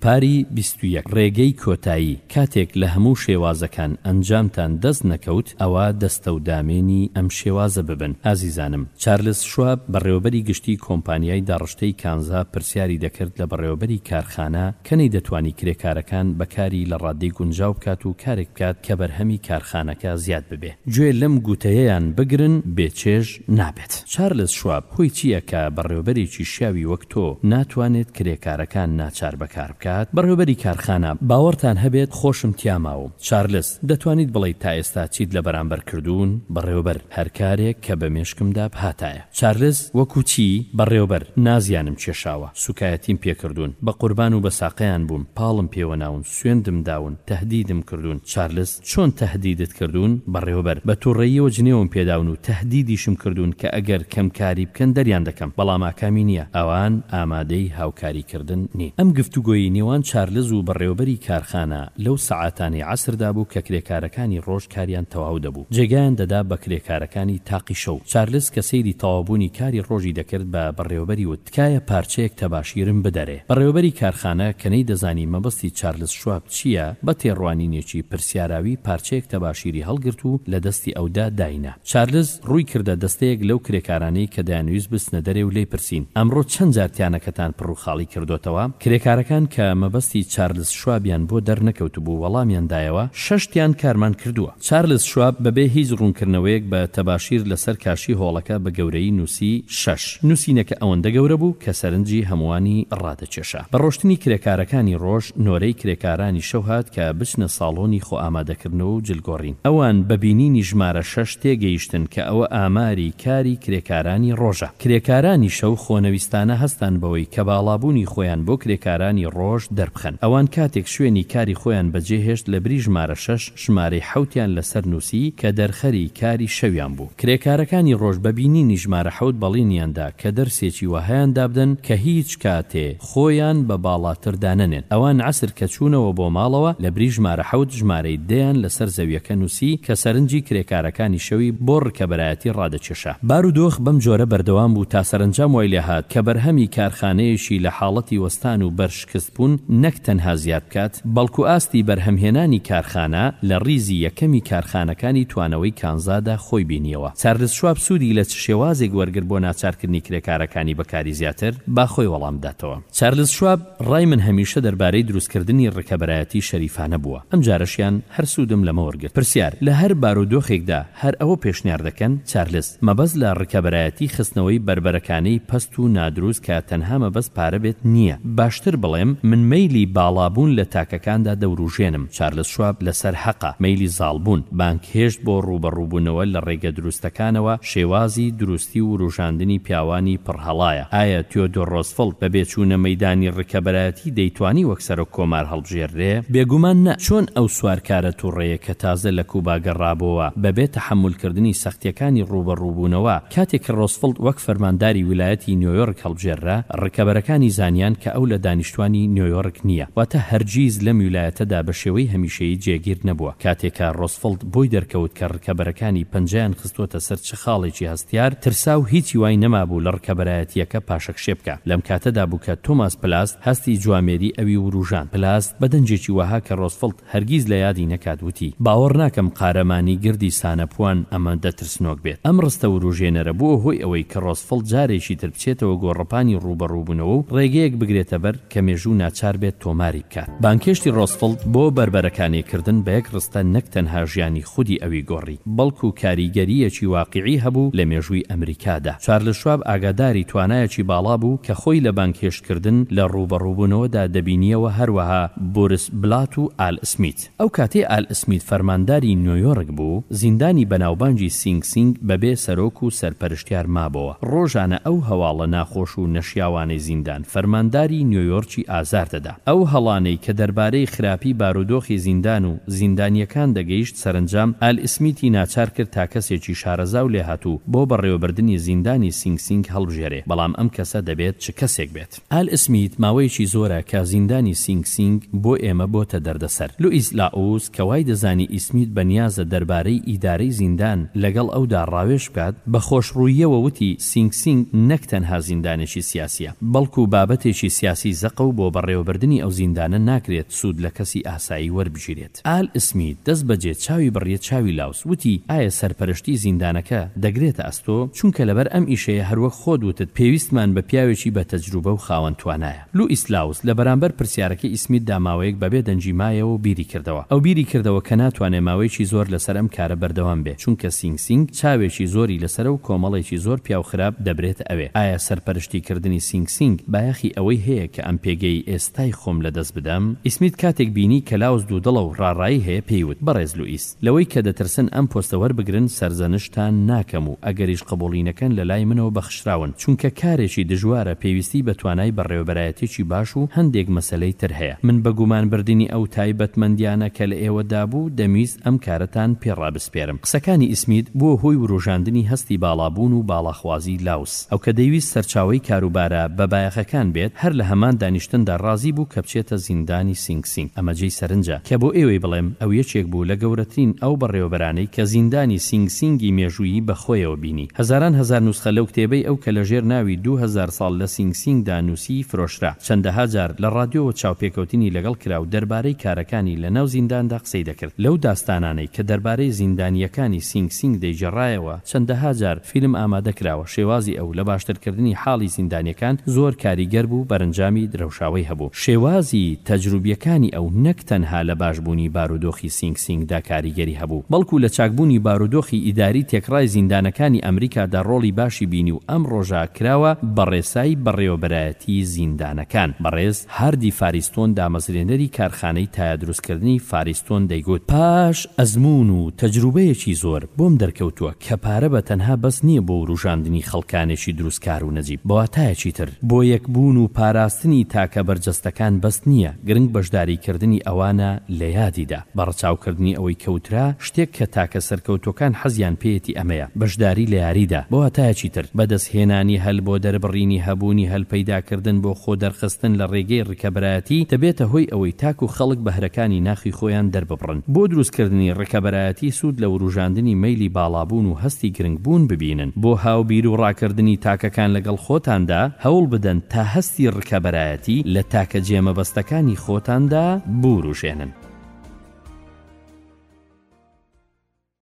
پاری بیست و یەک، ڕێگەی کۆتایی، کاتێک لە هەموو شێوازەکان ئەنجامتان دەست نەکەوت، ئەوا دەستەودامێنی ئەم شێوازە ببن، ئازیزانم. چارلس شواب، بەڕێوەبەری گشتی کۆمپانیای داڕشتەی کانزا پرسیاری دەکرد لە بەڕێوەبەری کارخانە کە نەیدەتوانی کرێکارەکان بە کاری لە ڕاددەی گونجاو بکات و کارێک بکات کە بەرهەمی کارخانەکە زیاد ببێ. گوێ لەم گوتەیەیان بگرن، بێ چێژ نابێ. دەکرێت. چارلز شواب، هۆی چییە کە بەڕێوەبەرێکی شیاوی وەک تۆ ناتوانێت کرێکارەکان ناچار بەکار بکات؟ بەڕێوەبەری کارخانە، باوەڕتان هەبێت خۆشم تیا ماوم. چارلز، دەتوانیت بڵێیت تا ئێستا چیت لە بەرامبەر کردوون؟ بەڕێوەبەر، هەر کارێک کە بە مێشکمدا بهاتایە. چارلز، وەکو چی؟ بەڕێوەبەر، نازیانم کێشاوە، سووکایەتیم پێکردوون، بە قوربان و بە ساقەیان بووم، پاڵم پێوەناون، سوێندم داون، تەهدیدم کردوون. چارلز، چۆن تەهدیدت کردوون؟ بەڕێوەبەر، بە توڕەییەوە جنێوم پێداون و تەهدیدیشم کردوون کە ئەگەر کەم کاری بکەن دەریان دەکەم، بەڵام ئاکامی نییە، ئەوان ئامادەی هاوکاری کردن نین. ئەم گفتوگۆی نێوان چارلز و بەڕێوەبەری کارخانە لەو سەعاتانەی عەسردا بوو کە کرێکارەکانی ڕۆژ کاریان تەواو دەبوو جێگایان دەدا بە کرێکارەکانی تاقی شەو. چارلز کە سەیری تەواوبوونی کاری ڕۆژی دەکرد بە بەڕێوەبەری وت. تکایە پارچەیەک تەباشیرم بدەرێ. بەڕێوەبەری کارخانە کە نەیدەزانی مەبەستی چارلس شواب چییە، بە تێڕوانینێکی پرسیاراوی پارچەیەک تەباشیری هەڵگرت و لە دەستی ئەودا داینا. چارلس ڕووی کردە دەستەیەک لەو کرێکارانەی کە دەیانویست بچنە دەرێ و لێی پرسین، ئەمڕۆ چەند جار تیانەکەتان پڕ و خاڵی کردۆتەوە؟ کرێکارەکان کە مەبەستی چارلس شوابیان بۆ دەرنەکەوتبوو وەڵامیان دایەوە، شەش تیان کارمان کردووە. چارلز شواب بەبێ هیچ ڕوونکردنەوەیەک بە تەباشیر لەسەر کاشی هۆڵەکە بە گەورەیی نووسی، شەش. نووسینەکە ئەوەندە گەورە بوو کە سەرنجی هەمووانی ڕادەکێشا. بە ڕۆشتنی کرێکارەکانی ڕۆژ، نۆرەی کرێکارانی شەو هات کە بچنە ساڵۆنی خۆئامادەکردنەوە و جلگۆڕین. ئەوان بە بینینی ژمارە شەش تێگەیشتن کە ئەوە ئاماری کاری کرێکارانی ڕۆژە. کرێکارانی شەو خۆنەویستانە هەستان بەوەی کە باڵابوونی خۆیان بۆ کرێکارانی ڕۆژ دەربخەن. ئەوان کاتێک شوێنی کاری خۆیان بەجێهێشت لەبری ژمارە شەش، ژمارەی حەوتیان لەسەر نووسی کە دەرخەری کاری شەویان بوو. کرێکارەکانی رۆژ بە بینینی ژمارە حەوت بەڵینیان دا کە دەرسێکی وەهایان دابدەن کە هیچ کاتێ خۆیان بە باڵاتر دانەنێن. ئەوان عەسر کە چوونەوە بۆ ماڵەوە لە بری ژمارە حەوت ژمارەی دەیان لەسەر زەویەکە نووسی کە سەرنجی کرێکارەکانی شەوی بۆ رکەبەرایەتی رادەکێشا. بارودۆخ بەم جۆرە بەردەوام بوو تا سەرەنجام وای لێهات کە بەرهەمی کارخانەیەکی لە حاڵەتی وەستان و بەر شکستبوون نەک تەنها زیاد بکات، بەڵکو ئاستی بەرهەمهێنانی کارخانە لە ڕیزی یەکەمی کارخانەکانی توانەوەی کانزادا خۆی بینیەوە. چارلز شواب سوودی لە چ شێوازێک وەرگرت بۆ ناچارکردنی کرێکارەکانی بە کاری زیاتر؟ با خۆی وەڵام بداتەوە. چارلز شواب، ڕای من هەمیشە دەربارەی دروستکردنی ڕکەبەرایەتی شەریفانە بووە، ئەمجارەشیان هەر سوودم لەمە وەرگرت. پرسیار، لە هەر بارودۆخێکدا، هەر ئەوە پێشنیار دەکەن، چارلس، مەبەست لە ڕکەبەرایەتی خستنەوەی بەربەرەکانەی پەست و نادروست کە تەنها مەبەست پارە بێت نییە، باشتر بڵێم من مەیلی باڵابوون لە تاکەکاندا دەوروژێنم، چارلس شواب لەسەر هەقە، مەیلی زاڵبوون، بانگهێشت بۆ ڕووبەڕووبوونەوە لە ڕێگە دروستەکانەوە، شێوازی دروستی و وروژاندنی پیاوانی پڕ هەڵایە، ئایا تیۆدۆر ڕۆزفڵت بەبێ چوونە مەیدانی ڕکەبەرایەتی دەیتوانی وەک سەرۆک کۆمار بژێررێ؟ بێگومان نا، چۆن ئەو سوارکارە توڕەیە کە تازە لە کوبا گەڕابۆوە، بەبێ تەحەمول کردنی سەختیەکانی ڕووبەڕووبوونەوە، کاتێ کە ڕۆزفڵت وەک فەرمانداری ویلایەتی نیۆیۆرک هەڵبژێررا، ڕکەبەرەکانی زانیان کە ئەو لە دانیشتوانی نیۆیۆرک نیە، واتە هەرگیز لەم ویلایەتەدا بە شێوەی هەمیشەیی جێگیر نەبووە، کاتێ کە ڕۆزفڵت بۆی دەرکەوت کە ڕکەبەرەکانی پەنجەیان خستووەتە سەر چ خاڵێکی هەستیار ترسا و هیچی وای نەمابوو لە ڕکەبەرایەتییەکە پاشەکشێ بکا. لەم کاتەدا بوو کە تۆماس پلاست هەستی جوامێری ئەوی ورووژاند. پلاست بە دەنگێکی وەها کە ڕۆزفڵت هەرگیز لە یادی نەکات وتی، باوەڕ ناکەم قارەمانی گردی سانەپوان ئەمەندە ترسنۆک بێت. ئەم ڕستە ورووژێنەرە بووە هۆی ئەوەی کە ڕۆزفڵت جارێکی تر بچێتەوە گۆڕەپانی ڕووبەڕووبوونەوە و ڕێگەیەک بگرێتە بەر کە مێژوو ناچار بێت تۆماری بکات. بانگهێشتی ڕۆزفڵد بۆ بەربەرەکانێکردن بە یەک ڕستە نەک تەنها ژیانی خودی ئەوی گۆڕی، بەڵکو کاریگەرییەکی واقیعی هەبوو لە مێژووی ئەمریکادا. چارلز شواب ئاگاداری توانایەکی باڵا بوو کە خۆی لە بانگهێشتکردن لە ڕووبەڕووبوونەوەدا دەبینییەوە، هەروەها بورس بلات و ئال سمیت. ئەو کاتەی ئال ئسمیت فەرمانداری نۆیۆرک بوو، زیندانی بەناوبانگی سینگ سینگ بەبێ سەرۆک و سەرپەرشتیار مابۆوە. ڕۆژانە ئەو هەواڵە ناخۆش و نەشیاوانەی زیندان، فەرمانداری نۆیۆرکی ئازار دەدا. ئەو هەڵانەی کە دەربارەی خراپی بارودۆخی زیندان و زیندانییەکان دەگەیشت سەرەنجام ئال ئسمیتی ناچار کرد تا کەسێکی شارەزا و لێهاتوو بۆ بەڕێوەبردنی زیندانی سینگ سینگ هەڵبژێرێ، بەڵام ئەم کەسە دەبێت چ کەسێک بێت؟ ئال ئسمیت ماوەیەکی زۆرە کە زیندانی سینگ سینگ بۆ ئێمە بۆتە دەردەسەر. لوئیس لاوس کە وای دەزانی ئیسمیت بە نیازە دەربارەی ئیدارەی زیندان لەگەڵ ئەودا ڕاوێژ بکات، بە خۆشڕووییەوە وتی سینگ سینگ نەک تەنها زیندانێکی سیاسییە، بەڵکو بابەتێکی سیاسی زەقە و بۆ بەڕێوەبردنی ئەو زیندانە ناکرێت سوود لە کەسی ئاسایی وەربگیرێت. دەکات. ئال ئسمیت دەست بەجێ چاوی بڕیە چاوی لاوس وتی ئایە سەرپەرشتی زیندانەکە دەگرێتە ئەستۆ؟ چونکە لەبەر ئەم ئیشەیە هەروەک خۆت وتت پێویستمان بە پیاوێکی بە تەجروبە و خاوەن توانایە. لوئیس لاوس لە بەرامبەر پرسیارەکەی ئیسمیتدا ماوەیەک بەبێ دەنگی مایەوە و بیری کردەوە. ئەو بیری کردەوە کە ناتوانێ ماوەیەکی زۆر لەسەر ئەم کارە بەردەوام بێ چونکە سینگ سینگ چاوێکی زۆری لەسەرە و کۆمەڵێکی زۆر پیاو خراپ دەبرێتە ئەوێ. ئایا سەرپەرشتی کردنی سینگ سینگ بایەخی ئەوەی هەیە کە ئەم پێگەی ستای خۆم لە دەست بدەم؟ ئیسمیت کاتێک بینی کە لاوس دوودڵە و ڕاڕایی هەیە پێی وت، بەڕێز لوئیس، لەوەی کە دەترسن ئەم پۆستە وەربگرن سەرزەنشتتان ناکەم و ئەگەریش قبوڵی نەکەن لە لای منەوە بەخشراون، چونکە کارێکی دژوارە پێویستی بە توانای بەڕێوەبەرایەتیی باش و هەندێک مەسەلەی تر هەیە. من بە گومانبردنی ئەو تایبەتمەندییانە کە لە ئێوە دا بوو دەمویست ئەم کارەتان پێ ڕابسپێرم. قسەکانی ئیسمیت بووە هۆی وروژاندنی هەستی باڵابوون و باڵاخوازیی لاوس. ئەو کە دەیویست سەرچاوەی کاروبارە بە بایەخەکان بێت، هەر لە هەمان دانیشتندا ڕازی بوو کە بچێتە زیندانی سینگ سینگ. ئەمە جێی سەرنجە کە بۆ ئێوەی بڵێم، ئەو یەکێک بوو لە گەورەترین ئەو بەڕێوەبەرانەی کە زیندانی سینگ سینگی مێژوویی بە خۆیەوە بینی. هەزاران هەزار نوسخە لەو کتێبەی ئەو کە لە ژێر ناوی دوو هەزار ساڵ لە سینگ سینگدا نووسی، فرۆشرا. چەندەها جار لە ڕادیۆوە چاوپێکەوتنی لەگەڵ کرا و دەربارەی کارەکانی لە ناو زینداندا قسەی دەکرد. لەو داستانانەی کە دەربارەی زیندانییەکانی سینگ سینگ دەیگێڕایەوە، چەندەها جار، فیلم ئامادە کراوە شێوازی ئەو لە باشتر کردنی حاڵی زیندانیەکان زۆر کاریگەر بوو بەرەنجامی درەوشاوەی هەبوو شێوازی تەجروبیەکانی ئەو نەک تەنها لە باش بوونی بارودۆخی سینگ سینگ دا کاریگەری هەبوو بەڵکو لە چاک بوونی بارودۆخی ئیداری تێکڕای زیندانەکانی ئەمریکا دا ڕۆڵی باشی بینی و ئەم ڕۆژە کراوە بە ڕێسای بەڕێوەبەرایەتی زیندانەکان بەڕێز هاردی فاریستۆن دامەزرێنەری کارخانەی تایە دروستکردنی فاریستۆن دەیگوت، پاش ئەزموون و تەجروبەیەکی زۆر بۆم دەرکەوتووە کە پارە بە تەنها بەس نییە بۆ وروژاندنی خەڵکانێکی دروستکار و نەجیب بە واتایەکی تر بۆ یەک بوون و پاراستنی تاکە بەرجەستەکان بەس نییە گرنگ بەشداریکردنی ئەوانە لە یادیدا. بە ڕەچاوکردنی ئەوەی کە وترا، شتێک کە تاکە سەرکەوتووەکان حەزیان پێیەتی ئەمەیە، بەشداری لە یاریدا، بە واتایەکی تر، بەدەستهێنانی هەل بۆ دەربڕینی هەبوونی هەل پەیداکردن بۆ خۆدەرخستن لە ڕێگەی ڕکەبەرایەتی دەبێتە هۆی ئەوەی تاکو خەڵک بەهرەکانی ناخی خۆیان دەرببڕن بۆ دروستکردنی ڕکەبەرایەتی سوود لە وروژاندنی مەیلی باڵابوون و هەستی گرنگبوون ببینن بۆ هاوبیروڕاکردنی تاکەکان لەگەڵ خۆتاندا هەوڵبدەن تا هەستی کە بەرایەتی لە تاکە جێمەبەستەکانی خۆتاندا بوروژێنن.